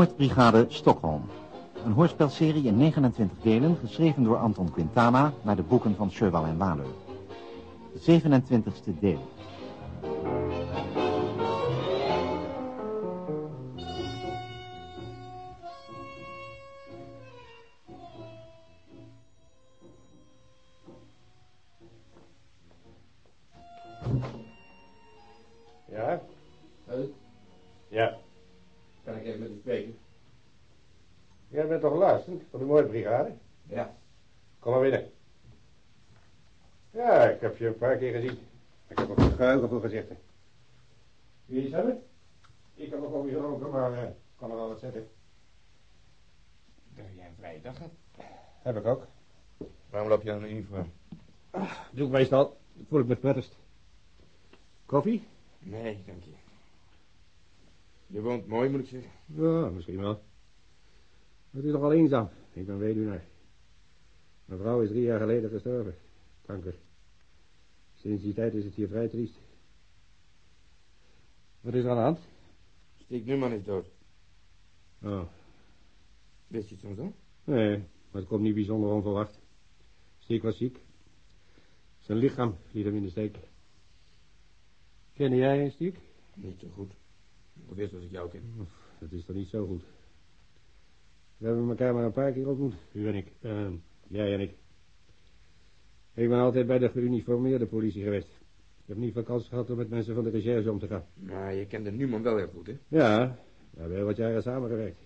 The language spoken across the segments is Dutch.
Moordbrigade Stockholm. Een hoorspelserie in 29 delen, geschreven door Anton Quintana naar de boeken van Sjöwal en Waleur. 27e deel. Doe ik meestal. Dat voel ik me het prettigst. Koffie? Nee, dank je. Je woont mooi, moet ik zeggen. Ja, misschien wel. Het is nogal eenzaam. Ik ben weduwnaar. Mijn vrouw is drie jaar geleden gestorven. Kanker. Sinds die tijd is het hier vrij triest. Wat is er aan de hand? Stiek Numan is dood. Oh, Wist je het soms al? nee, maar het komt niet bijzonder onverwacht. Stiek was ziek. Zijn lichaam liet hem in de steek. Kende jij een Stiek? Niet zo goed. Ongeveer zoals ik jou ken. Dat is toch niet zo goed. We hebben elkaar maar een paar keer ontmoet, u en ik. Eh, jij en ik. Ik ben altijd bij de geuniformeerde politie geweest. Ik heb niet veel kans gehad om met mensen van de recherche om te gaan. Maar je kende Numan wel heel goed, hè? Ja, we hebben heel wat jaren samengewerkt.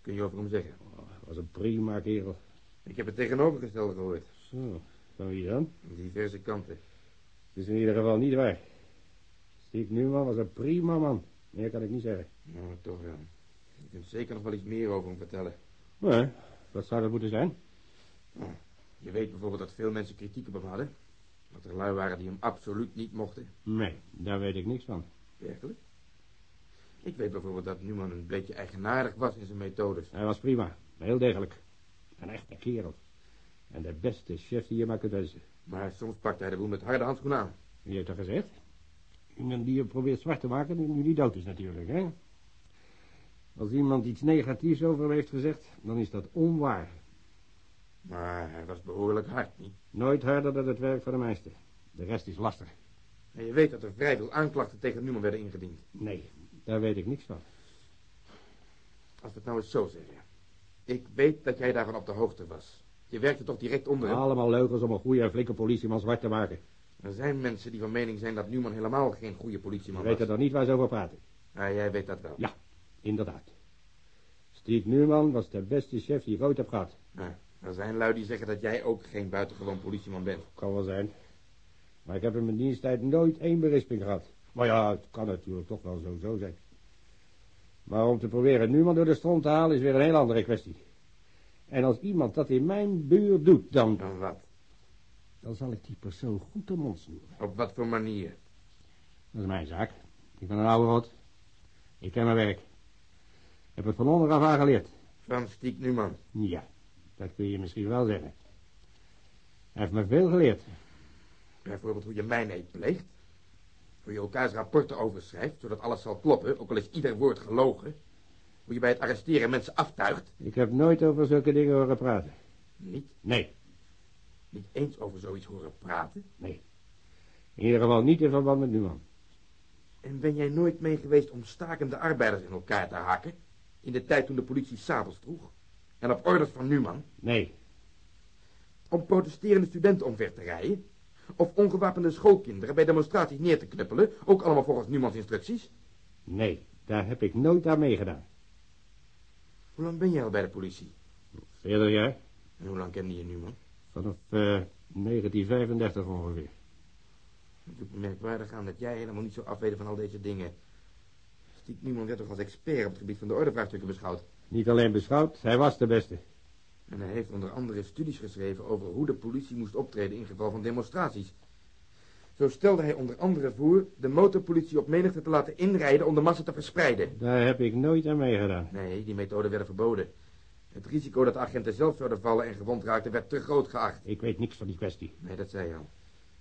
Kun je over hem zeggen? Oh, was een prima kerel. Ik heb het tegenovergestelde gehoord. Zo, van wie dan? Diverse kanten. Het is in ieder geval niet waar. Stiek Newman was een prima man. Meer kan ik niet zeggen. Nou, toch wel. Je kunt zeker nog wel iets meer over hem vertellen. Nee, wat zou dat moeten zijn? Je weet bijvoorbeeld dat veel mensen kritiek op hem hadden. Dat er lui waren die hem absoluut niet mochten. Nee, daar weet ik niks van. Werkelijk? Ik weet bijvoorbeeld dat Newman een beetje eigenaardig was in zijn methodes. Hij was prima, heel degelijk. Een echte kerel. En de beste chef die je maar kunt wensen. Maar soms pakte hij de boel met harde handschoenen aan. Wie heeft dat gezegd? Iemand die je probeert zwart te maken en nu niet dood is natuurlijk, hè? Als iemand iets negatiefs over hem heeft gezegd, dan is dat onwaar. Maar hij was behoorlijk hard, niet? Nooit harder dan het werk van de meester. De rest is lastig. En je weet dat er vrij veel aanklachten tegen Newman werden ingediend. Nee, daar weet ik niks van. Als we het nou eens zo zeggen. Ik weet dat jij daarvan op de hoogte was. Je werkte toch direct onder hem? Allemaal leugens om een goede en flinke politieman zwart te maken. Er zijn mensen die van mening zijn dat Newman helemaal geen goede politieman We was. weten dan niet waar ze over praten. Ja, jij weet dat wel. Ja, inderdaad. Stiek Newman was de beste chef die ik ooit heb gehad. Ja, er zijn lui die zeggen dat jij ook geen buitengewoon politieman bent. Kan wel zijn. Maar ik heb in mijn diensttijd nooit één berisping gehad. Maar ja, het kan natuurlijk toch wel zo, zo zijn. Maar om te proberen Newman door de stront te halen is weer een heel andere kwestie. En als iemand dat in mijn buurt doet, dan, Dan wat? dan zal ik die persoon goed de mond snoeren. Op wat voor manier? Dat is mijn zaak. Ik ben een oude rot. Ik ken mijn werk. Heb het van onderaf aan geleerd. Van Stiek Newman. Ja, dat kun je misschien wel zeggen. Hij heeft me veel geleerd. Bijvoorbeeld hoe je mijnheid pleegt. Hoe je elkaars rapporten overschrijft, zodat alles zal kloppen, ook al is ieder woord gelogen. Hoe je bij het arresteren mensen aftuigt. Ik heb nooit over zulke dingen horen praten. Niet, Nee, niet eens over zoiets horen praten. nee. In ieder geval niet in verband met Newman. En ben jij nooit mee geweest om stakende arbeiders in elkaar te hakken? In de tijd toen de politie sabels droeg? En op orders van Newman? Nee, Om protesterende studenten omver te rijden? Of ongewapende schoolkinderen bij demonstraties neer te knuppelen? Ook allemaal volgens Newmans instructies? nee, daar heb ik nooit aan meegedaan. Hoe lang ben jij al bij de politie? Veertig jaar? En hoe lang kende je Newman? Vanaf eh 1935 ongeveer. Het doet me merkwaardig aan dat jij helemaal niet zo afweet van al deze dingen. Stiek Newman werd toch als expert op het gebied van de ordevraagstukken beschouwd. Niet alleen beschouwd, hij was de beste. En hij heeft onder andere studies geschreven over hoe de politie moest optreden in geval van demonstraties. Zo stelde hij onder andere voor de motorpolitie op menigte te laten inrijden om de massa te verspreiden. Daar heb ik nooit aan meegedaan. Nee, die methoden werden verboden. Het risico dat de agenten zelf zouden vallen en gewond raakten werd te groot geacht. Ik weet niks van die kwestie. Nee, dat zei je al.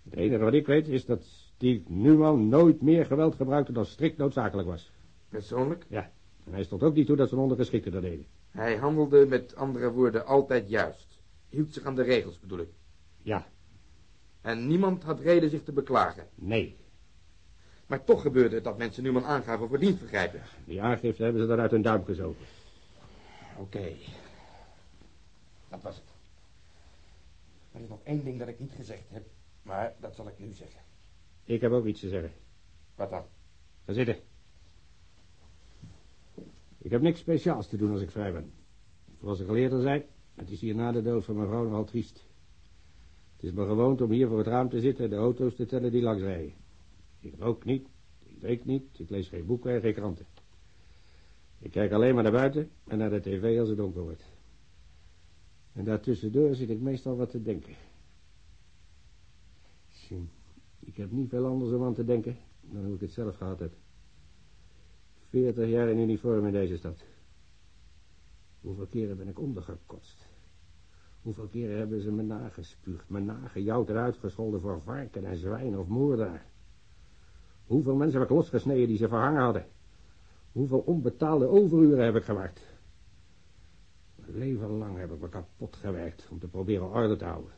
Het enige wat ik weet is dat Steve Newman nooit meer geweld gebruikte dan strikt noodzakelijk was. Persoonlijk? Ja, En hij stond ook niet toe dat zijn ondergeschikten dat deden. Hij handelde met andere woorden altijd juist. Hield zich aan de regels, bedoel ik. Ja, En niemand had reden zich te beklagen. nee. Maar toch gebeurde het dat mensen Newman aangaven voor dienstvergrijpen. Die aangifte hebben ze dan uit hun duim gezogen. Oké. Dat was het. Er is nog één ding dat ik niet gezegd heb, maar dat zal ik nu zeggen. Ik heb ook iets te zeggen. Wat dan? Ga zitten. Ik heb niks speciaals te doen als ik vrij ben. Zoals ik al eerder zei, het is hier na de dood van mijn vrouw nogal triest. Het is me gewoond om hier voor het raam te zitten en de auto's te tellen die langs rijden. Ik rook niet, ik drink niet, ik lees geen boeken en geen kranten. Ik kijk alleen maar naar buiten en naar de tv als het donker wordt. En daartussendoor zit ik meestal wat te denken. Ik heb niet veel anders om aan te denken dan hoe ik het zelf gehad heb. Veertig jaar in uniform in deze stad. Hoeveel keren ben ik ondergekotst? Hoeveel keren hebben ze me nagespuugd, me nagejouwd en uitgescholden voor varken en zwijn of moordenaar? Hoeveel mensen heb ik losgesneden die ze verhangen hadden? Hoeveel onbetaalde overuren heb ik gemaakt? Mijn leven lang heb ik me kapot gewerkt om te proberen orde te houden.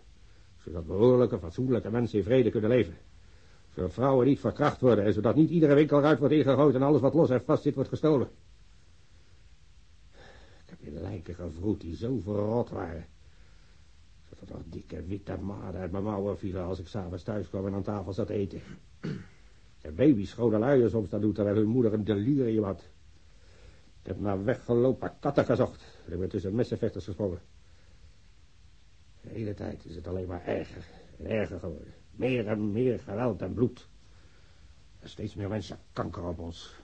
Zodat behoorlijke, fatsoenlijke mensen in vrede kunnen leven. Zodat vrouwen niet verkracht worden en zodat niet iedere winkelruit wordt ingegooid en alles wat los en vast zit wordt gestolen. Ik heb in lijken gevroed die zo verrot waren. Zodat er dikke witte maden uit mijn mouwen vielen als ik s'avonds thuis kwam en aan tafel zat eten. En baby's schone luiers om staan doen terwijl hun moeder een delirium had. Ik heb naar weggelopen katten gezocht. Ik ben tussen messenvechters gesprongen. De hele tijd is het alleen maar erger en erger geworden. Meer en meer geweld en bloed. En steeds meer mensen kanker op ons.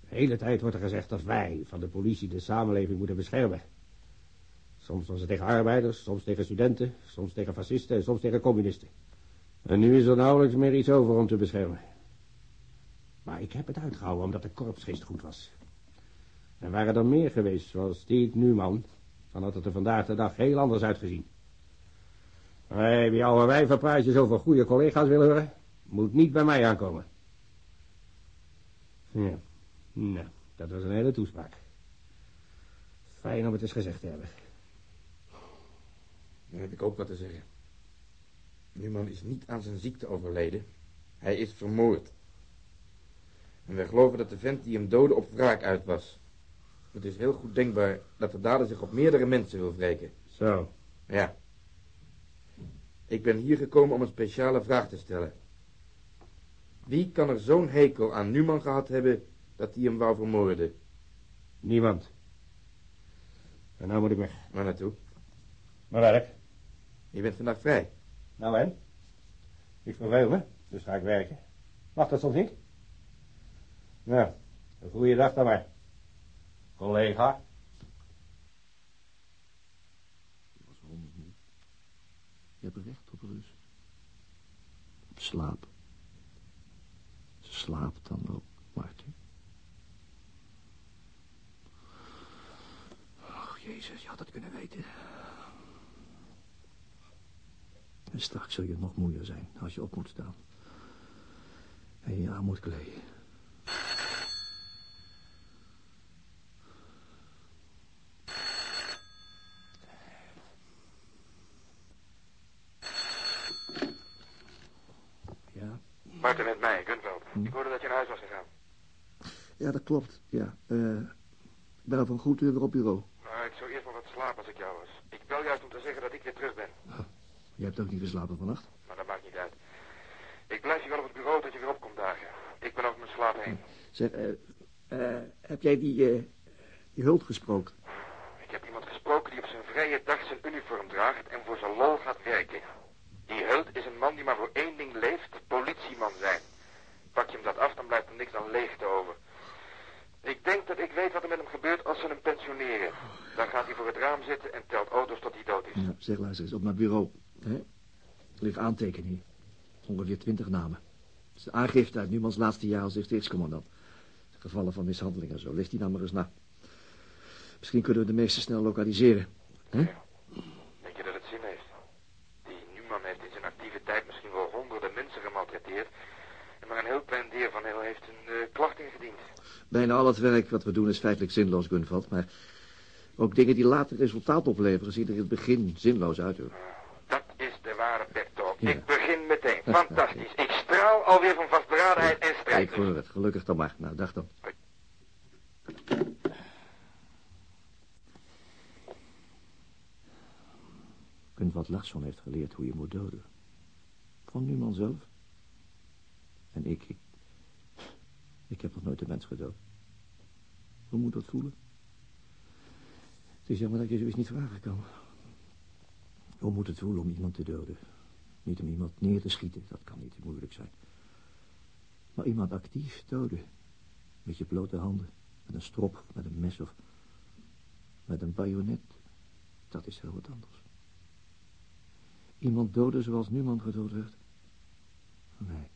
De hele tijd wordt er gezegd dat wij van de politie de samenleving moeten beschermen. Soms was het tegen arbeiders, soms tegen studenten, soms tegen fascisten en soms tegen communisten. En nu is er nauwelijks meer iets over om te beschermen. Maar ik heb het uitgehouden omdat de korpsgeest goed was. Er waren er meer geweest, zoals Steve Newman. Dan had het er vandaag de dag heel anders uitgezien. Maar wie oude wijvenpraatjes over goede collega's wil horen, moet niet bij mij aankomen. Ja, nou, dat was een hele toespraak. Fijn om het eens gezegd te hebben. Dan heb ik ook wat te zeggen. Newman is niet aan zijn ziekte overleden. Hij is vermoord. En wij geloven dat de vent die hem doodde op wraak uit was. Het is heel goed denkbaar dat de dader zich op meerdere mensen wil wreken. Zo, Ja. Ik ben hier gekomen om een speciale vraag te stellen. Wie kan er zo'n hekel aan Newman gehad hebben dat hij hem wou vermoorden? niemand. En nou moet ik weg. Waar naartoe? Mijn werk. Je bent vandaag vrij. Nou en? Ik verveel me, dus ga ik werken. Mag dat soms niet? Nou, een goede dag dan maar. Collega. Je was hondsmoe. Je hebt recht op rust. Op slaap. Slaap dan ook, Martin. Oh, Jezus, je had het kunnen weten. En straks zul je nog moeier zijn als je op moet staan. En je aan moet kleden. Ja, Martin met mij, Gunveld. Ik hoorde dat je naar huis was gegaan. ja dat klopt. Ja, eh, ik ben over een goed uur weer op bureau. Nou, ik zou eerst wel wat slapen als ik jou was. Ik bel juist om te zeggen dat ik weer terug ben. Je hebt ook niet geslapen vannacht? Maar dat maakt niet uit. Ik blijf hier wel op het bureau dat je weer op komt dagen. Ik ben over mijn slaap heen. Zeg, eh, eh, heb jij die, eh, die hult gesproken? Ik heb iemand gesproken die op zijn vrije dag zijn uniform draagt en voor zijn lol gaat werken. Die Hult is een man die maar voor één ding leeft, politieman zijn. Pak je hem dat af, dan blijft er niks dan leegte over. Ik denk dat ik weet wat er met hem gebeurt als ze hem pensioneren. Dan gaat hij voor het raam zitten en telt auto's tot hij dood is. Ja, zeg, luister eens, op mijn bureau. Hè? Er liggen aantekeningen. Ongeveer twintig namen. Het is de aangifte uit Numans laatste jaar als districtscommandant. Gevallen van mishandeling en zo. Ligt die nou maar eens na. Misschien kunnen we de meeste snel lokaliseren. Hè? Denk je dat het zin heeft? Die Newman heeft in zijn actieve tijd misschien wel honderden mensen gemaltreteerd. En maar een heel klein deel van hen heeft een eh, klacht ingediend. Bijna al het werk wat we doen is feitelijk zinloos, Gunvald. Maar ook dingen die later resultaat opleveren zien er in het begin zinloos uit, hoor. Dat is de ware pep talk. Ja. Ik begin meteen. Fantastisch. Ik straal alweer van vastberadenheid en Ik strijd. hoor het. Gelukkig dan maar. Nou, dag dan. Gunvald Larsson heeft geleerd hoe je moet doden. Van Numan zelf. En ik, ik... Ik heb nog nooit een mens gedood. Hoe moet dat voelen? Het is jammer dat je zoiets niet vragen kan. Hoe moet het voelen om iemand te doden? Niet om iemand neer te schieten, dat kan niet moeilijk zijn. Maar iemand actief doden. Met je blote handen. Met een strop, met een mes of met een bajonet. Dat is heel wat anders. Iemand doden zoals Numan gedood werd? Nee.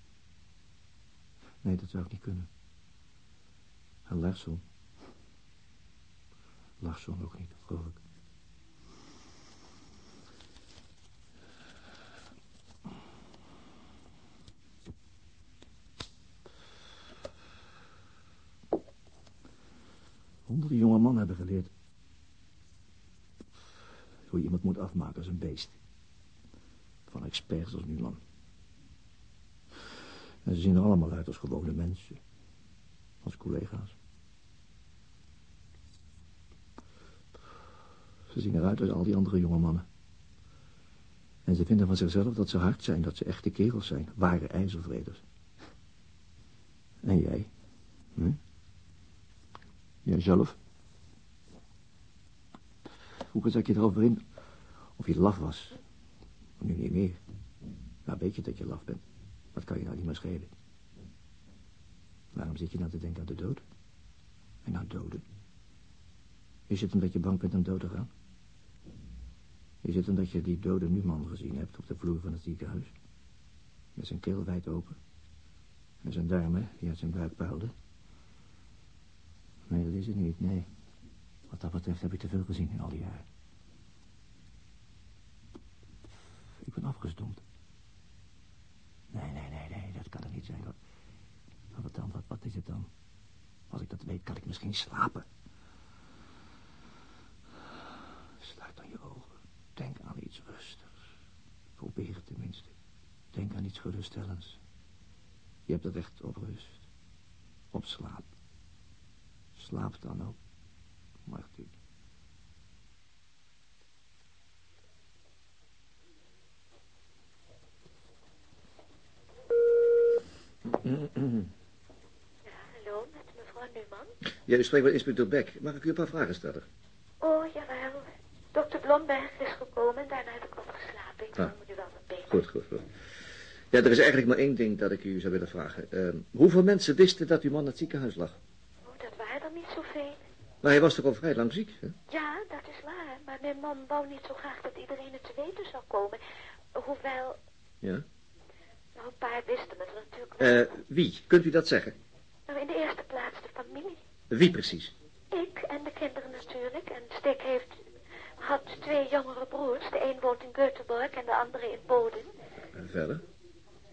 Nee, dat zou ik niet kunnen. En Larsson? Larsson ook niet, geloof ik. Honderden jonge mannen hebben geleerd... hoe je iemand moet afmaken als een beest. Van experts als Numan. En ze zien er allemaal uit als gewone mensen. Als collega's. Ze zien eruit als al die andere jonge mannen. En ze vinden van zichzelf dat ze hard zijn, dat ze echte kerels zijn. Ware ijzervreders. En jij? Hm? Jijzelf? Vroeger zat je erover in of je laf was. Nu niet meer. Nou, weet je dat je laf bent. Wat kan je nou niet meer schelen? Waarom zit je nou te denken aan de dood? En aan doden? Is het omdat je bang bent om dood te gaan? Is het omdat je die dode Numan gezien hebt op de vloer van het ziekenhuis? Met zijn keel wijd open. En zijn darmen die uit zijn buik puilden. Nee, dat is het niet, nee. Wat dat betreft heb ik te veel gezien in al die jaren. Ik ben afgestompt. Nee, nee, nee, nee, dat kan er niet zijn. Wat, wat dan, wat, wat is het dan? Als ik dat weet, kan ik misschien slapen. Sluit dan je ogen. Denk aan iets rustigs. Probeer het tenminste. Denk aan iets geruststellends. Je hebt het recht op rust. Op slaap. Slaap dan ook, Martin. Hallo, met mevrouw Numan. Ja, u spreekt met inspecteur Beck. Mag ik u een paar vragen stellen? Oh, jawel. Dokter Blomberg is gekomen en daarna heb ik wat geslapen. Ik Ah. me nu wel wat beter. Goed, goed, goed. Ja, er is eigenlijk maar één ding dat ik u zou willen vragen. Ehm, hoeveel mensen wisten dat uw man in het ziekenhuis lag? Oh, dat waren er niet zoveel. Maar hij was toch al vrij lang ziek, hè? Ja, dat is waar. Maar mijn man wou niet zo graag dat iedereen het te weten zou komen. Hoewel, Ja. nou, een paar wisten het natuurlijk wel. Eh, wie? Kunt u dat zeggen? Nou, in de eerste plaats de familie. Wie precies? Ik en de kinderen natuurlijk. En Stek heeft, had twee jongere broers. De een woont in Göteborg en de andere in Boden. En verder?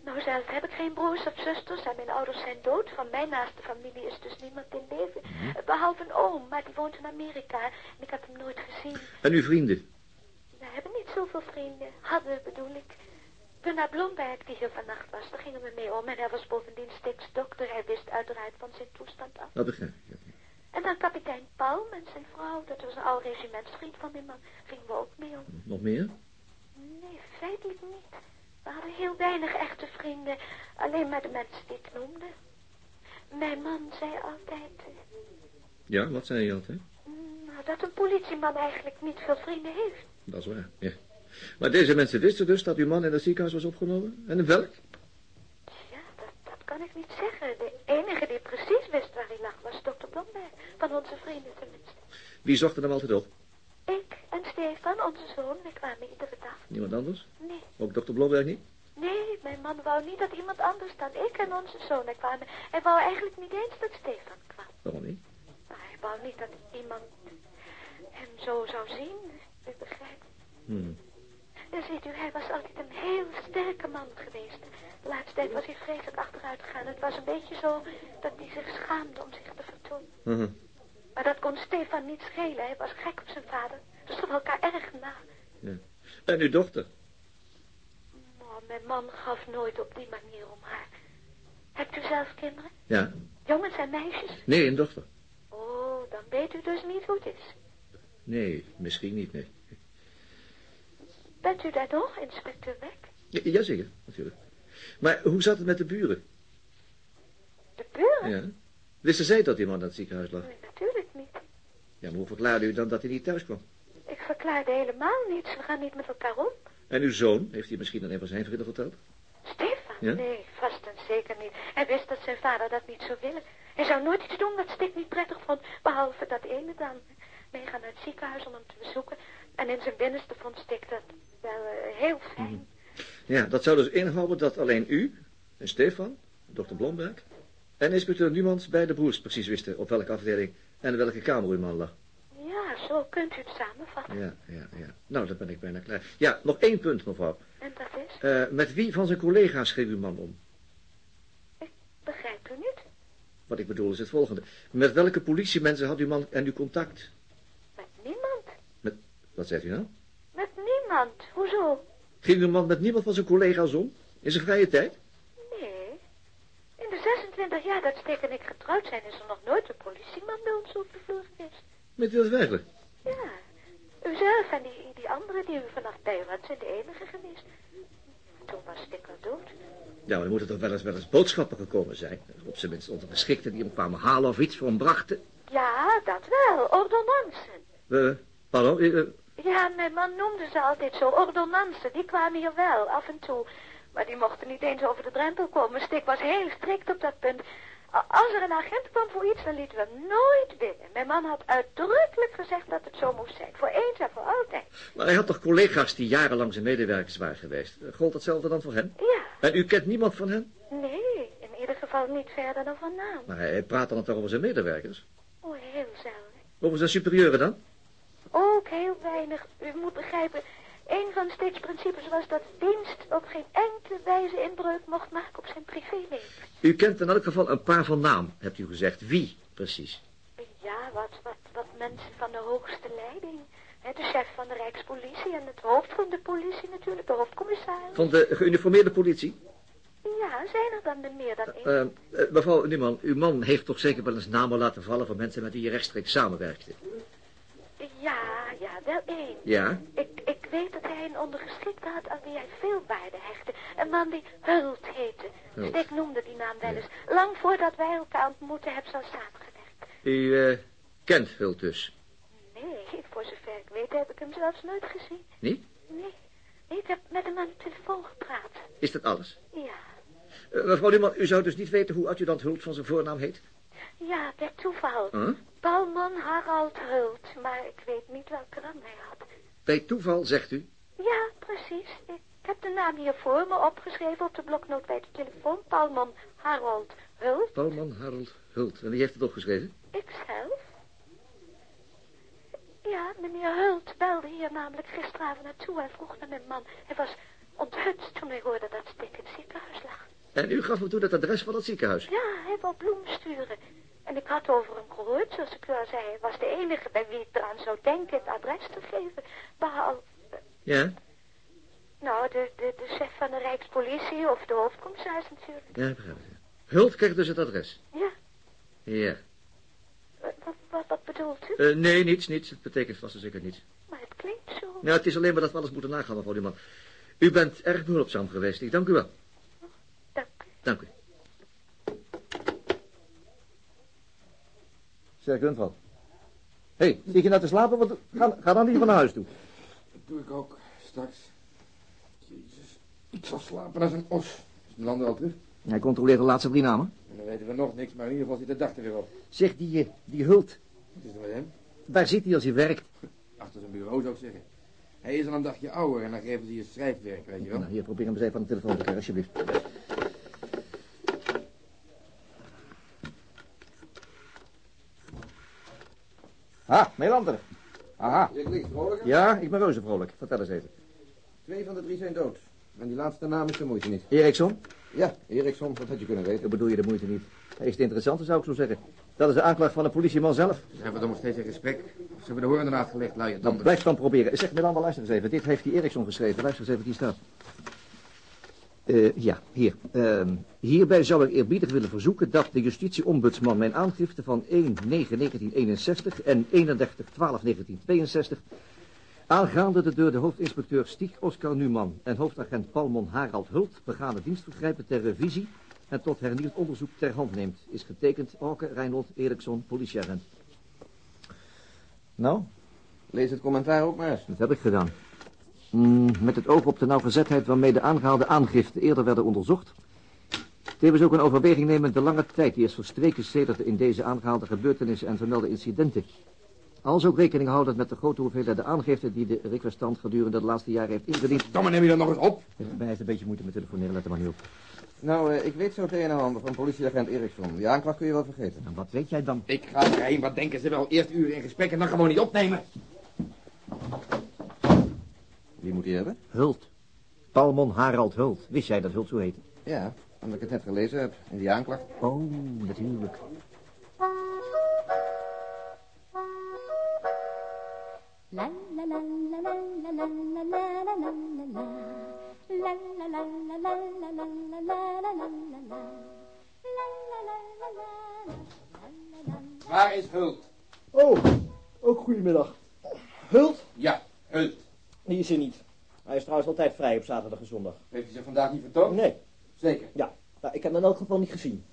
Nou, zelf heb ik geen broers of zusters en mijn ouders zijn dood. Van mijn naaste familie is dus niemand in leven. Mhm. Behalve een oom, maar die woont in Amerika. En ik heb hem nooit gezien. En uw vrienden? We hebben niet zoveel vrienden. Hadden, bedoel ik. Gunnar Blomberg, die hier vannacht was, daar gingen we mee om. En hij was bovendien Stiks dokter. Hij wist uiteraard van zijn toestand af. Dat begrijp ik. En dan kapitein Palm en zijn vrouw. Dat was een oude regimentsvriend van mijn man. Gingen we ook mee om. Nog meer? Nee, feitelijk niet. We hadden heel weinig echte vrienden. Alleen maar de mensen die ik noemde. Mijn man zei altijd... eh, Ja, wat zei je altijd? mm, nou, dat een politieman eigenlijk niet veel vrienden heeft. Dat is waar, ja. Maar deze mensen wisten dus dat uw man in het ziekenhuis was opgenomen? En in welk? Ja, dat, dat kan ik niet zeggen. De enige die precies wist waar hij lag was dokter Blomberg. Van onze vrienden tenminste. Wie zocht er hem altijd op? Stefan, onze zoon, we kwamen iedere dag. Niemand anders? Nee, Ook dokter Blomberg niet? nee, mijn man wou niet dat iemand anders dan ik en onze zoon er kwamen. Hij wou eigenlijk niet eens dat Stefan kwam. Waarom niet? Maar hij wou niet dat iemand hem zo zou zien. U begrijpt. Hmm. Ja, ziet u, hij was altijd een heel sterke man geweest. De laatste tijd was hij vreselijk achteruit gegaan. Het was een beetje zo dat hij zich schaamde om zich te vertellen. toen. Mhm. Maar dat kon Stefan niet schelen. Hij was gek op zijn vader. Ze stonden elkaar erg na. Ja. En uw dochter? Oh, mijn man gaf nooit op die manier om haar. Hebt u zelf kinderen? Ja. Jongens en meisjes? Nee, een dochter. Oh, dan weet u dus niet hoe het is. Nee, misschien niet, nee. Bent u daar nog, inspecteur Beck? Ja, jazeker, natuurlijk. Maar hoe zat het met de buren? De buren? Ja. Wisten zij dat die man naar het ziekenhuis lag? Nee, natuurlijk niet. Ja, maar hoe verklaarde u dan dat hij niet thuis kwam? Ik verklaarde helemaal niets. We gaan niet met elkaar om. En uw zoon, heeft hij misschien aan een van zijn vrienden verteld? Stefan? Ja? Nee, vast en zeker niet. Hij wist dat zijn vader dat niet zou willen. Hij zou nooit iets doen wat Stik niet prettig vond, behalve dat ene dan. Meegaan naar het ziekenhuis om hem te bezoeken. En in zijn binnenste vond Stik dat wel eh, heel fijn. Ja, dat zou dus inhouden dat alleen u en Stefan, dokter Blomberg en inspecteur Numans beide broers precies wisten op welke afdeling en welke kamer uw man lag. Zo kunt u het samenvatten. Ja, ja, ja. Nou, dan ben ik bijna klaar. Ja, nog één punt, mevrouw. En dat is? Eh, met wie van zijn collega's ging uw man om? Ik begrijp u niet. Wat ik bedoel is het volgende. Met welke politiemensen had uw man en u contact? Met niemand. Wat zegt u nou? Met niemand. Hoezo? Ging uw man met niemand van zijn collega's om? In zijn vrije tijd? Nee. In de 26 jaar dat Stik en ik getrouwd zijn, is er nog nooit een politieman bij ons op de vloer geweest. Met dat werkelijk? Ja. U zelf en die, die anderen die u u had, zijn de enige geweest. Toen was Stik al dood. Ja, maar er moeten toch wel eens, wel eens boodschappen gekomen zijn. Op zijn minst ondergeschikten die hem kwamen halen of iets voor hem brachten. Ja, dat wel. Ordonnansen. Eh, pardon? Ja, mijn man noemde ze altijd zo. Ordonnansen, die kwamen hier wel, af en toe. Maar die mochten niet eens over de drempel komen. Stik was heel strikt op dat punt. Als er een agent kwam voor iets, dan lieten we hem nooit binnen. Mijn man had uitdrukkelijk gezegd dat het zo moest zijn. Voor eens en voor altijd. maar hij had toch collega's die jarenlang zijn medewerkers waren geweest? Gold datzelfde dan voor hen? Ja, En u kent niemand van hen? nee, in ieder geval niet verder dan van naam. Maar hij, hij praat dan toch over zijn medewerkers? Oh, heel zelden. Over zijn superieuren dan? Ook heel weinig. U moet begrijpen, een van Stik's principes was dat dienst op geen enkele wijze inbreuk mocht maken op zijn privéleven. U kent in elk geval een paar van naam, hebt u gezegd. Wie, precies? Ja, wat, wat, wat mensen van de hoogste leiding. De chef van de Rijkspolitie en het hoofd van de politie natuurlijk, de hoofdcommissaris. Van de geuniformeerde politie? Ja, zijn er dan er meer dan één? Eh, eh, mevrouw Nieman, uw man heeft toch zeker wel eens namen laten vallen van mensen met wie je rechtstreeks samenwerkte? Ja, ja, wel één. Ja? Ik, ik weet dat hij een ondergeschikte had aan wie hij veel waarde hechtte. Een man die Hult heette. Hult. Stik noemde die naam wel eens. Lang voordat wij elkaar ontmoetten, heb ze al samengewerkt. U eh, kent Hult dus, Nee, voor zover ik weet heb ik hem zelfs nooit gezien. niet? Nee, nee ik heb met hem aan de telefoon gepraat. Is dat alles? Ja, Eh, mevrouw Nieman, u zou dus niet weten hoe adjudant Hult van zijn voornaam heet? ja, per toeval. Huh? Harald Hult, maar ik weet niet welke rang hij had. Bij toeval, zegt u? Ja, precies. Ik heb de naam hier voor me opgeschreven op de bloknoot bij de telefoon. Bouwman Harald Hult. Paulman Harold Hult. En wie heeft het opgeschreven? Ikzelf? Ja, meneer Hult belde hier namelijk gisteravond naartoe. Hij vroeg naar mijn man. Hij was onthutst toen hij hoorde dat Stik in het ziekenhuis lag. En u gaf me toen het adres van het ziekenhuis. Ja, hij wou bloemen sturen. En ik had over hem gehoord, zoals ik al zei. Hij was de enige bij wie ik eraan zou denken het adres te geven. Behalve, Ja? nou, de, de, de chef van de Rijkspolitie of de hoofdcommissaris natuurlijk. Ja, ik begrijp het. Hult krijgt dus het adres. Ja, Ja. wat, wat, bedoelt u? Eh, nee, niets, niets. Het betekent vast en zeker niets. Maar het klinkt zo. Nou, het is alleen maar dat we alles moeten nagaan, mevrouw Nieman. U bent erg behulpzaam geweest. Ik dank u wel. Dank u. Dank u. Zeg, Guntval. Hé, hey, zit je nou te slapen? Want, ga, ga dan niet van naar huis toe. Dat doe ik ook straks. Jezus, ik zal slapen als een os. Is mijn al terug? Hij controleert de laatste drie namen. En dan weten we nog niks, maar in ieder geval zit de dag er weer op. Zeg, die, eh, die Hult, Wat is er met hem? waar zit hij als hij werkt? Achter zijn bureau zou ik zeggen. Hij is al een dagje ouder en dan geven ze je schrijfwerk, weet je wel. Nou, hier, probeer hem eens even aan de telefoon te krijgen, alsjeblieft. Ah, Melander. Aha. Je klinkt vrolijk. Ja, ik ben reuze vrolijk. Vertel eens even. Twee van de drie zijn dood. En die laatste naam is de moeite niet. Eriksson? Ja, Eriksson, dat had je kunnen weten. Hoe bedoel je de moeite niet? Hij is het interessante, zou ik zo zeggen. Dat is de aanklacht van de politieman zelf. Zijn we dan nog steeds in gesprek? Of ze hebben de hoorn ernaast gelegd, luie Dan blijf dan proberen. Zeg, Miranda, luister eens even. Dit heeft die Eriksson geschreven. Luister eens even, die staat. Eh, ja, hier. Ehm, hierbij zou ik eerbiedig willen verzoeken dat de justitieombudsman mijn aangifte van 1-9-1961 en 31-12-1962 aangaande de door de hoofdinspecteur Stieg Oscar Numan en hoofdagent Palmon Harald Hult begane dienstvergrijpen ter revisie en tot hernieuwd onderzoek ter hand neemt. Is getekend Orke Reinhold Eriksson, politieagent. Nou, Lees het commentaar ook maar eens. dat heb ik gedaan. Mm, met het oog op de nauwgezetheid waarmee de aangehaalde aangiften eerder werden onderzocht. Tevens ook een overweging nemen de lange tijd die is verstreken sedert de in deze aangehaalde gebeurtenissen en vermelde incidenten. Als ook rekening houdend met de grote hoeveelheid de aangiften die de requestant gedurende de laatste jaren heeft ingediend. Domme, neem je dat nog eens op? Hij heeft een beetje moeite met telefoneren, let er maar niet op. Nou, eh, ik weet zo het een en ander van politieagent Eriksson. Die aanklacht kun je wel vergeten. En wat weet jij dan? Ik ga erheen, wat denken ze wel? Eerst uren in gesprek en dan gewoon niet opnemen. Wie moet die hebben? Hult. Palmon Harald Hult. Wist jij dat Hult zo heet? Ja, omdat ik het net gelezen heb in die aanklacht. Oh, natuurlijk. La la la la la la la la la la la la la. La la la la la la la la la la la la la. La la la la la la la la la. Waar is Hult? Oh, ook goedemiddag. Hult? Ja, Hult. Die is er niet. Hij is trouwens altijd vrij op zaterdag en zondag. Heeft hij zich vandaag niet vertoond? Nee, Zeker. ja. Nou, ik heb hem in elk geval niet gezien.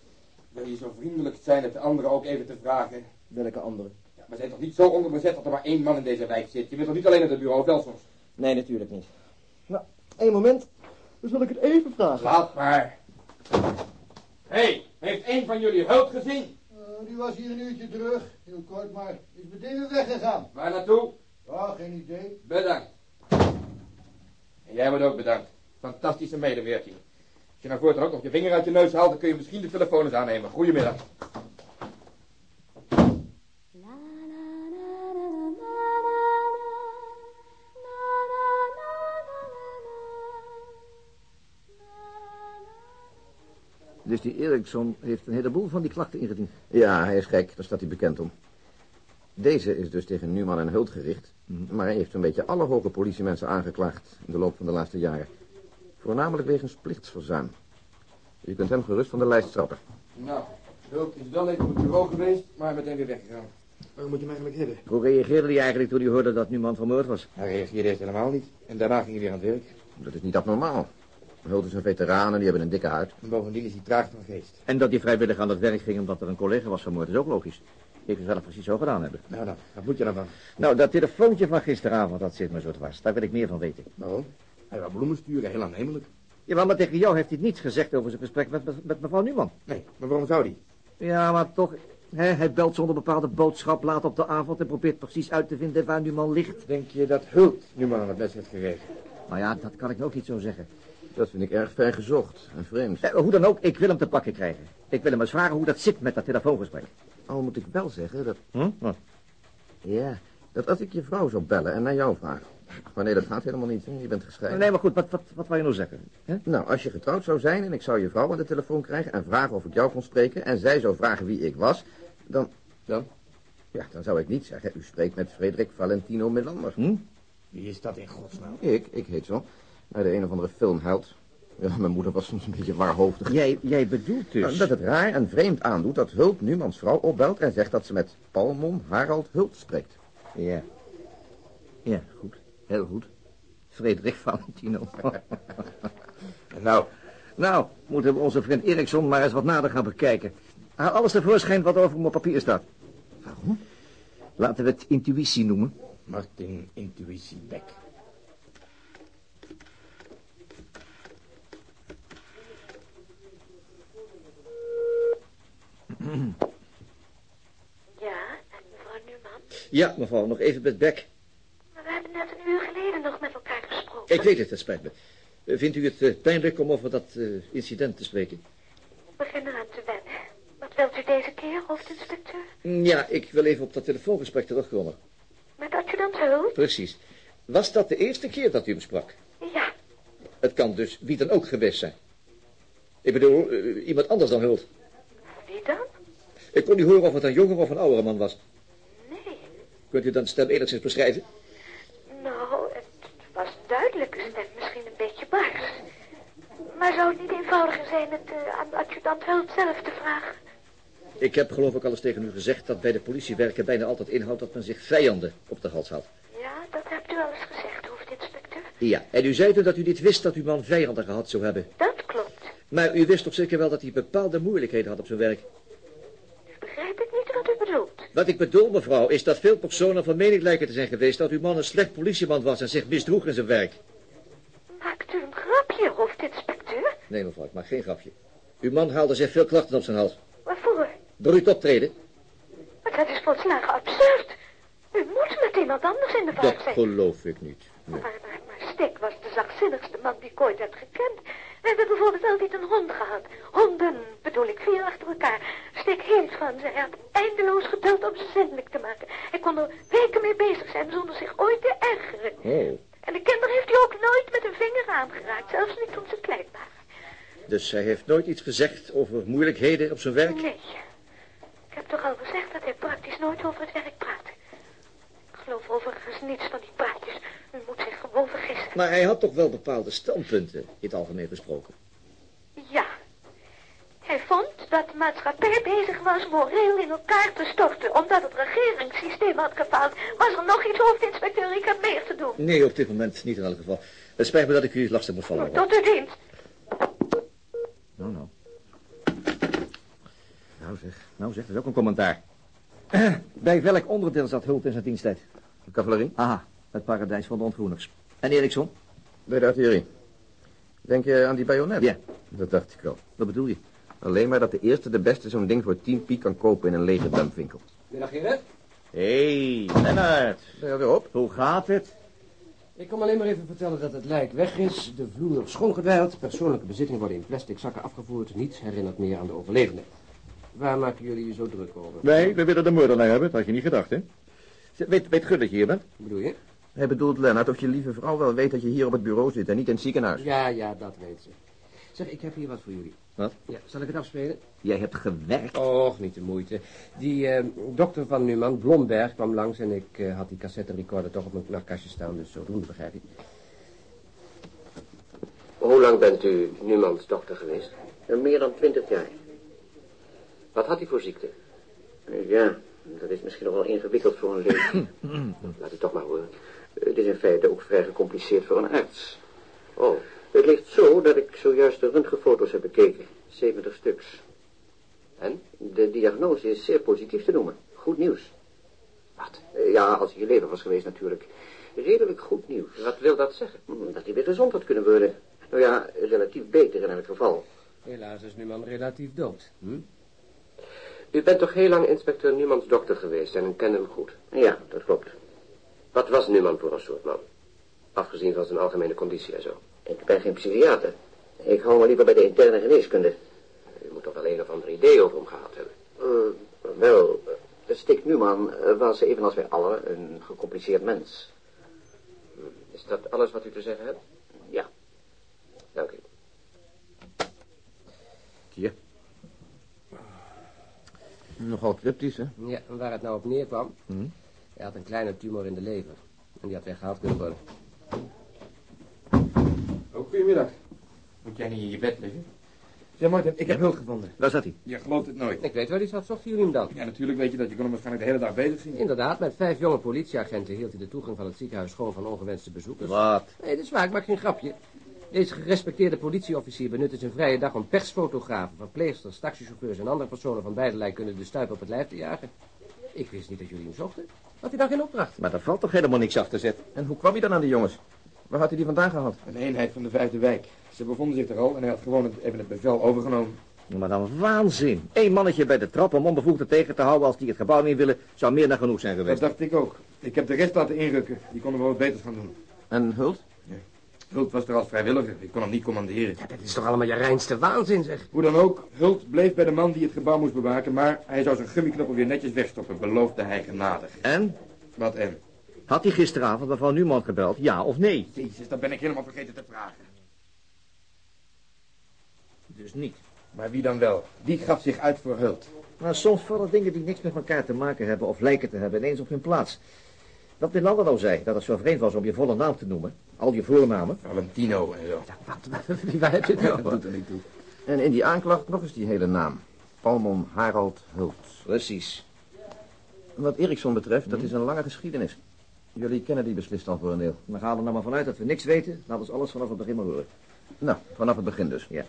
Wil je zo vriendelijk zijn het de anderen ook even te vragen? Welke andere? Ja, we zijn toch niet zo onderbezet dat er maar één man in deze wijk zit? Je bent toch niet alleen op het bureau, wel soms? Nee, natuurlijk niet. Nou, één moment. Dan zal ik het even vragen. Laat maar. Hé, hey, heeft één van jullie Hult gezien? Eh, die was hier een uurtje terug, heel kort, maar is meteen weer weggegaan. Waar naartoe? Ja, geen idee. Bedankt. En jij wordt ook bedankt. Fantastische medewerking. Als je nou voortaan ook nog je vinger uit je neus haalt, dan kun je misschien de telefoon eens aannemen. Goedemiddag. Dus die Eriksson heeft een heleboel van die klachten ingediend. Ja, hij is gek, daar staat hij bekend om. Deze is dus tegen Numan en Hult gericht. Maar hij heeft een beetje alle hoge politiemensen aangeklaagd in de loop van de laatste jaren. Voornamelijk wegens plichtsverzuim. Je kunt hem gerust van de lijst schrappen. Nou, Hult is wel even op het bureau geweest, maar meteen weer weggegaan. Waarom moet je hem eigenlijk hebben? Hoe reageerde hij eigenlijk toen hij hoorde dat Numan vermoord was? Hij reageerde eerst helemaal niet. En daarna ging hij weer aan het werk. Dat is niet abnormaal. Hult is een veteraan en die hebben een dikke huid. En bovendien is hij traag van geest. En dat hij vrijwillig aan het werk ging omdat er een collega was vermoord is ook logisch. Ik zou zelf precies zo gedaan hebben. Nou dan, wat moet je dan van? Nou, dat telefoontje van gisteravond, dat zit me zo dwars. Daar wil ik meer van weten. Waarom? Hij wou bloemen sturen, heel aannemelijk. Ja, maar tegen jou heeft hij niets gezegd over zijn gesprek met, met, met mevrouw Numan. Nee, maar waarom zou hij? Ja, maar toch, hè, hij belt zonder bepaalde boodschap laat op de avond en probeert precies uit te vinden waar Numan ligt. Denk je dat Hult maar aan het mes heeft gegeven? Nou ja, dat kan ik ook niet zo zeggen. Dat vind ik erg ver gezocht en vreemd. Eh, hoe dan ook, ik wil hem te pakken krijgen. Ik wil hem eens vragen hoe dat zit met dat telefoongesprek. Al moet ik wel zeggen dat... Hm? Wat? Ja, dat als ik je vrouw zou bellen en naar jou vragen. Maar nee, dat gaat helemaal niet. hè. Je bent gescheiden. Nee, maar goed, wat, wat, wat wil je nou zeggen? Hè? Nou, als je getrouwd zou zijn en ik zou je vrouw aan de telefoon krijgen en vragen of ik jou kon spreken en zij zou vragen wie ik was, dan... Dan? Ja, dan zou ik niet zeggen, u spreekt met Frederik Valentino Melander. Hm? Wie is dat in godsnaam? Ik, ik heet zo. Naar de een of andere filmheld. Ja, mijn moeder was soms een beetje waarhoofdig. Jij, jij bedoelt dus... Dat het raar en vreemd aandoet dat Hult Numans vrouw opbelt en zegt dat ze met Palmon Harald Hult spreekt. Ja. Ja, goed. Heel goed. Frederik Valentino. En nou, nou, moeten we onze vriend Eriksson maar eens wat nader gaan bekijken. Haal alles tevoorschijn wat over hem op papier staat. Waarom? Laten we het intuïtie noemen. Martin Intuïtie Beck. Ja, en mevrouw Numan? Ja, mevrouw, nog even met Beck. Maar we hebben net een uur geleden nog met elkaar gesproken. Ik weet het, het spijt me. Eh, Vindt u het eh, pijnlijk om over dat eh, incident te spreken? Ik begin eraan te wennen. Wat wilt u deze keer, hoofdinspecteur? Mm, Ja, ik wil even op dat telefoongesprek terugkomen. Met adjudant Hult? Precies. Was dat de eerste keer dat u hem sprak? Ja, Het kan dus wie dan ook geweest zijn. Ik bedoel, iemand anders dan Hult. Ik kon niet horen of het een jonger of een oudere man was. Nee, Kunt u dan de stem enigszins beschrijven? nou, het was een duidelijke stem, misschien een beetje bars. Maar zou het niet eenvoudiger zijn het eh, aan adjudant Hult zelf te vragen? Ik heb geloof ik al eens tegen u gezegd dat bij de politie werken bijna altijd inhoudt dat men zich vijanden op de hals haalt. Ja, dat hebt u al eens gezegd, hoofdinspecteur. Ja, en u zei toen dat u niet wist dat uw man vijanden gehad zou hebben. Dat klopt. Maar u wist toch zeker wel dat hij bepaalde moeilijkheden had op zijn werk? Nu begrijp ik niet wat u bedoelt. Wat ik bedoel, mevrouw, is dat veel personen van mening lijken te zijn geweest dat uw man een slecht politieman was en zich misdroeg in zijn werk. Maakt u een grapje, hoofdinspecteur? Nee, mevrouw, ik maak geen grapje. Uw man haalde zich veel klachten op zijn hals. Waarvoor? Bruut optreden? Maar dat is volslagen absurd. U moet met iemand anders in de Dat vaart zijn. geloof ik niet. Nee. Maar, maar, Stik was de zachtzinnigste man die ik ooit heb gekend. We hebben bijvoorbeeld altijd een hond gehad. Honden, bedoel ik, vier achter elkaar. Stik hield van ze. Hij had eindeloos geduld om ze zindelijk te maken. Hij kon er weken mee bezig zijn zonder zich ooit te ergeren. Oh, En de kinderen heeft hij ook nooit met een vinger aangeraakt. Zelfs niet toen ze klein waren. dus hij heeft nooit iets gezegd over moeilijkheden op zijn werk? Nee. Ik heb toch al gezegd dat hij praktisch nooit over het werk praat. Geloof overigens niets van die praatjes. U moet zich gewoon vergissen. Maar hij had toch wel bepaalde standpunten, in het algemeen gesproken. Ja. Hij vond dat de maatschappij bezig was moreel in elkaar te storten. Omdat het regeringssysteem had gefaald. Was er nog iets, hoofdinspecteur? Ik heb meer te doen. Nee, op dit moment niet in elk geval. Het spijt me dat ik u lastig moet vallen. Tot uw dienst. Nou, nou. Nou zeg. Nou zeg, dat is ook een commentaar. Eh, bij welk onderdeel zat Hult in zijn diensttijd? De cavalerie? Aha, het paradijs van de ontgroeners. En Eriksson? Bij de artillerie. Denk je aan die bajonet? Ja. Dat dacht ik al. Wat bedoel je? Alleen maar dat de eerste de beste zo'n ding voor 10 piek kan kopen in een lege dumpwinkel. Middag. Hé, hey, Lennart. Ben je weer op? Hoe gaat het? Ik kom alleen maar even vertellen dat het lijk weg is, de vloer schoongedwijld, persoonlijke bezittingen worden in plastic zakken afgevoerd, niets herinnert meer aan de overlevende. Waar maken jullie je zo druk over? Wij, we willen de moordenaar hebben. Dat had je niet gedacht, hè? Weet, weet Gun dat je hier bent? Wat bedoel je? Hij bedoelt, Lennart, of je lieve vrouw wel weet dat je hier op het bureau zit en niet in het ziekenhuis. Ja, ja, dat weet ze. Zeg, ik heb hier wat voor jullie. Wat? Ja, zal ik het afspelen? Jij hebt gewerkt. Och, niet de moeite. Die eh, dokter van Numan, Blomberg, kwam langs en ik eh, had die cassette recorder toch op mijn nachtkastje staan, dus zodoende begrijp ik. Hoe lang bent u Numans dokter geweest? Meer dan twintig jaar. Wat had hij voor ziekte? Ja, dat is misschien nog wel ingewikkeld voor een leek. Laat u toch maar horen. Het is in feite ook vrij gecompliceerd voor een arts. Oh, Het ligt zo dat ik zojuist de röntgenfoto's heb bekeken. 70 stuks. en? De diagnose is zeer positief te noemen. Goed nieuws. Wat? Eh, Ja, als hij je lever was geweest natuurlijk. Redelijk goed nieuws. Wat wil dat zeggen? Hm, Dat hij weer gezond had kunnen worden. Nou ja, relatief beter in elk geval. Helaas is Numan relatief dood. Hm? U bent toch heel lang inspecteur Numans dokter geweest en kende hem goed. Ja, dat klopt. Wat was Numan voor een soort man? Afgezien van zijn algemene conditie en zo. Ik ben geen psychiater. Ik hou me liever bij de interne geneeskunde. U moet toch wel een of ander idee over hem gehad hebben. Eh, wel, uh, Stik Newman eh, was evenals wij allen een gecompliceerd mens. Hm. Is dat alles wat u te zeggen hebt? Ja. Dank u. Hier. Nogal cryptisch, hè? Ja, en waar het nou op neerkwam, Hm? hij had een kleine tumor in de lever. En die had weggehaald kunnen worden. Ook goedemiddag. Moet jij niet in je bed liggen? Zeg Martin, ik heb hulp gevonden. Waar zat hij? Je gelooft het nooit. Ik weet waar hij zat, zochten jullie hem dan? Ja, natuurlijk weet je dat. Je kon hem waarschijnlijk de hele dag bezig zien. Inderdaad, met vijf jonge politieagenten hield hij de toegang van het ziekenhuis schoon van ongewenste bezoekers. Wat? Nee, dat is waar, ik maak geen grapje. Deze gerespecteerde politieofficier benutte zijn vrije dag om persfotografen, verpleegsters, taxichauffeurs en andere personen van beide lijn kunnen de stuip op het lijf te jagen. Ik wist niet dat jullie hem zochten. Had hij dan geen opdracht? Maar daar valt toch helemaal niks af te zetten? En hoe kwam hij dan aan die jongens? Waar had hij die vandaan gehad? Een eenheid van de vijfde wijk. Ze bevonden zich er al en hij had gewoon het, even het bevel overgenomen. Maar dan waanzin. Eén mannetje bij de trap om onbevoegden tegen te houden als die het gebouw niet willen, zou meer dan genoeg zijn Dat geweest. dacht ik ook. Ik heb de rest laten inrukken. Die konden wel wat beters gaan doen. En Hult? Hult was er als vrijwilliger. Ik kon hem niet commanderen. Ja, dat is toch allemaal je reinste waanzin, zeg. Hoe dan ook, Hult bleef bij de man die het gebouw moest bewaken, maar hij zou zijn gummiknoppen weer netjes wegstoppen, beloofde hij genadig. En? Wat en? Had hij gisteravond mevrouw Numan gebeld, ja of nee? Jezus, dat ben ik helemaal vergeten te vragen. Dus niet. Maar wie dan wel? Die gaf zich uit voor Hult. Maar soms vallen dingen die niks met elkaar te maken hebben of lijken te hebben ineens op hun plaats. Wat Melander nou zei, dat het zo vreemd was om je volle naam te noemen. Al je voornamen. Valentino en zo. Wat? Waar heb je het nou Dat doet er niet toe. En in die aanklacht nog eens die hele naam. Palmon Harald Hult. Precies. Wat Eriksson betreft, dat is een lange geschiedenis. Jullie kennen die beslist al voor een deel. Maar gaan er nou maar vanuit dat we niks weten. Laat ons alles vanaf het begin maar horen. Nou, vanaf het begin dus. Ja.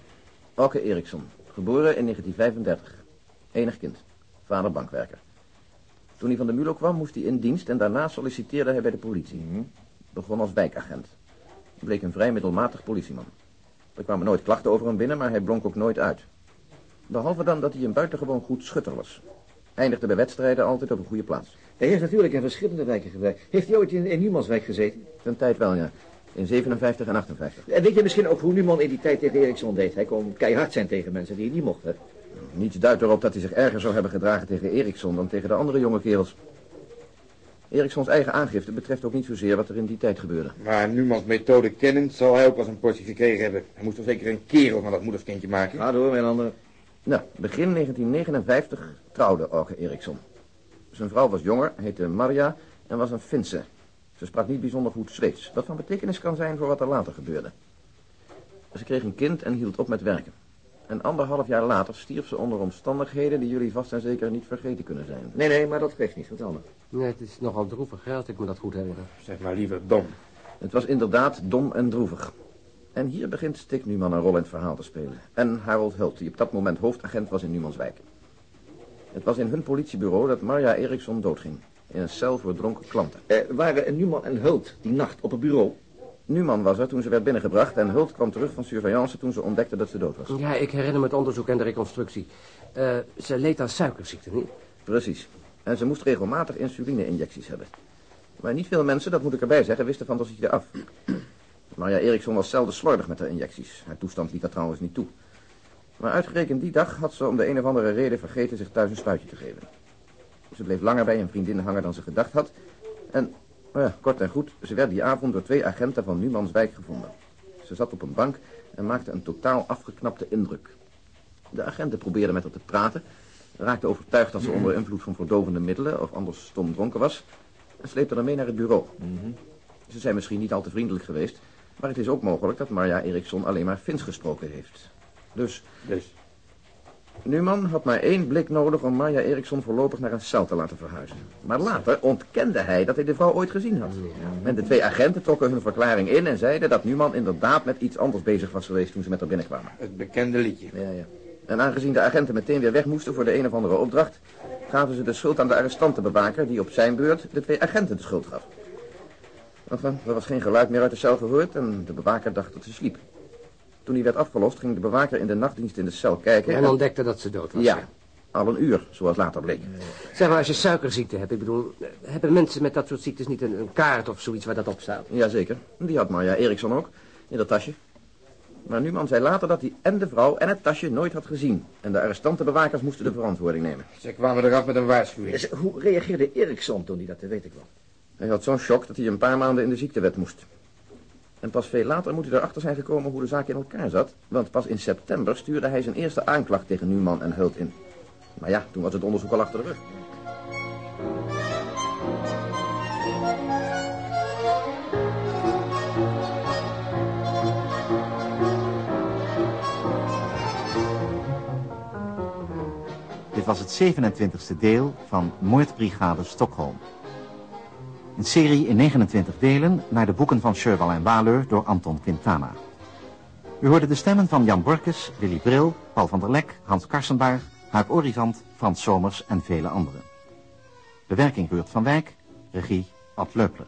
Orke Eriksson, geboren in 1935. Enig kind. Vader bankwerker. Toen hij van de Mulo kwam, moest hij in dienst en daarna solliciteerde hij bij de politie. Begon als wijkagent. Bleek een vrij middelmatig politieman. Er kwamen nooit klachten over hem binnen, maar hij blonk ook nooit uit. Behalve dan dat hij een buitengewoon goed schutter was. Eindigde bij wedstrijden altijd op een goede plaats. Hij heeft natuurlijk in verschillende wijken gewerkt. Heeft hij ooit in, in Numanswijk gezeten? Een tijd wel, ja. In 57 en 58. En weet je misschien ook hoe Numan in die tijd tegen Eriksson deed? Hij kon keihard zijn tegen mensen die hij niet mocht, hè? Niets duidt erop dat hij zich erger zou hebben gedragen tegen Eriksson dan tegen de andere jonge kerels. Erikssons eigen aangifte betreft ook niet zozeer wat er in die tijd gebeurde. Maar Numans methode kennend zal hij ook wel zijn portie gekregen hebben. Hij moest toch zeker een kerel van dat moederskindje maken? Ga door, Melander. Nou, begin 1959 trouwde Orge Eriksson. Zijn vrouw was jonger, heette Maria en was een Finse. Ze sprak niet bijzonder goed Zweeds, wat van betekenis kan zijn voor wat er later gebeurde. Ze kreeg een kind en hield op met werken. En anderhalf jaar later stierf ze onder omstandigheden die jullie vast en zeker niet vergeten kunnen zijn. Nee, nee, maar dat geeft niet. Vertel me. Nee, het is nogal droevig, hè, als ik me dat goed herinner. Zeg maar liever dom. Het was inderdaad dom en droevig. En hier begint Stik Numan een rol in het verhaal te spelen. En Harold Hult, die op dat moment hoofdagent was in Numanswijk. Het was in hun politiebureau dat Marja Eriksson doodging. In een cel voor dronken klanten. Eh, waren Numan en Hult die nacht op het bureau? Numan was er toen ze werd binnengebracht en Hult kwam terug van surveillance toen ze ontdekte dat ze dood was. Ja, ik herinner me het onderzoek en de reconstructie. Eh, ze leed aan suikerziekte, niet? Precies. En ze moest regelmatig insuline-injecties hebben. Maar niet veel mensen, dat moet ik erbij zeggen, wisten van de ziekte af. Marja Eriksson was zelden slordig met haar injecties. Haar toestand liet dat trouwens niet toe. Maar uitgerekend die dag had ze om de een of andere reden vergeten zich thuis een spuitje te geven. Ze bleef langer bij een vriendin hangen dan ze gedacht had. En, nou ja, kort en goed, ze werd die avond door twee agenten van Numanswijk gevonden. Ze zat op een bank en maakte een totaal afgeknapte indruk. De agenten probeerden met haar te praten, raakten overtuigd dat ze onder invloed van verdovende middelen of anders stom dronken was, en sleepten haar mee naar het bureau. Ze zijn misschien niet al te vriendelijk geweest, maar het is ook mogelijk dat Marja Eriksson alleen maar Fins gesproken heeft. Dus, Dus, Numan had maar één blik nodig om Marja Eriksson voorlopig naar een cel te laten verhuizen. Maar later ontkende hij dat hij de vrouw ooit gezien had. En de twee agenten trokken hun verklaring in en zeiden dat Numan inderdaad met iets anders bezig was geweest toen ze met haar binnenkwamen. het bekende liedje. Ja, ja. En aangezien de agenten meteen weer weg moesten voor de een of andere opdracht, gaven ze de schuld aan de arrestantenbewaker die op zijn beurt de twee agenten de schuld gaf. Enfin, er was geen geluid meer uit de cel gehoord en de bewaker dacht dat ze sliep. Toen hij werd afgelost, ging de bewaker in de nachtdienst in de cel kijken. En ontdekte dat ze dood was. Ja, al een uur, zoals later bleek. Zeg maar, als je suikerziekte hebt, ik bedoel... hebben mensen met dat soort ziektes niet een, een kaart of zoiets waar dat op staat? Jazeker, die had Marja Eriksson ook, in dat tasje. Maar Numan zei later dat hij en de vrouw en het tasje nooit had gezien. En de arrestantenbewakers moesten de verantwoording nemen. Ze kwamen eraf met een waarschuwing. Dus hoe reageerde Eriksson toen hij dat, weet ik wel. Hij had zo'n shock dat hij een paar maanden in de ziektewet moest. En pas veel later moet hij erachter zijn gekomen hoe de zaak in elkaar zat. Want pas in september stuurde hij zijn eerste aanklacht tegen Numan en Hult in. Maar ja, toen was het onderzoek al achter de rug. Dit was het 27e deel van Moordbrigade Stockholm. Een serie in 29 delen naar de boeken van Sherwal en Waleur door Anton Quintana. U hoorde de stemmen van Jan Borkes, Willy Bril, Paul van der Lek, Hans Karsenbaar, Huip Orivant, Frans Somers en vele anderen. Bewerking Ruurt van Wijk, regie Ad Leupler.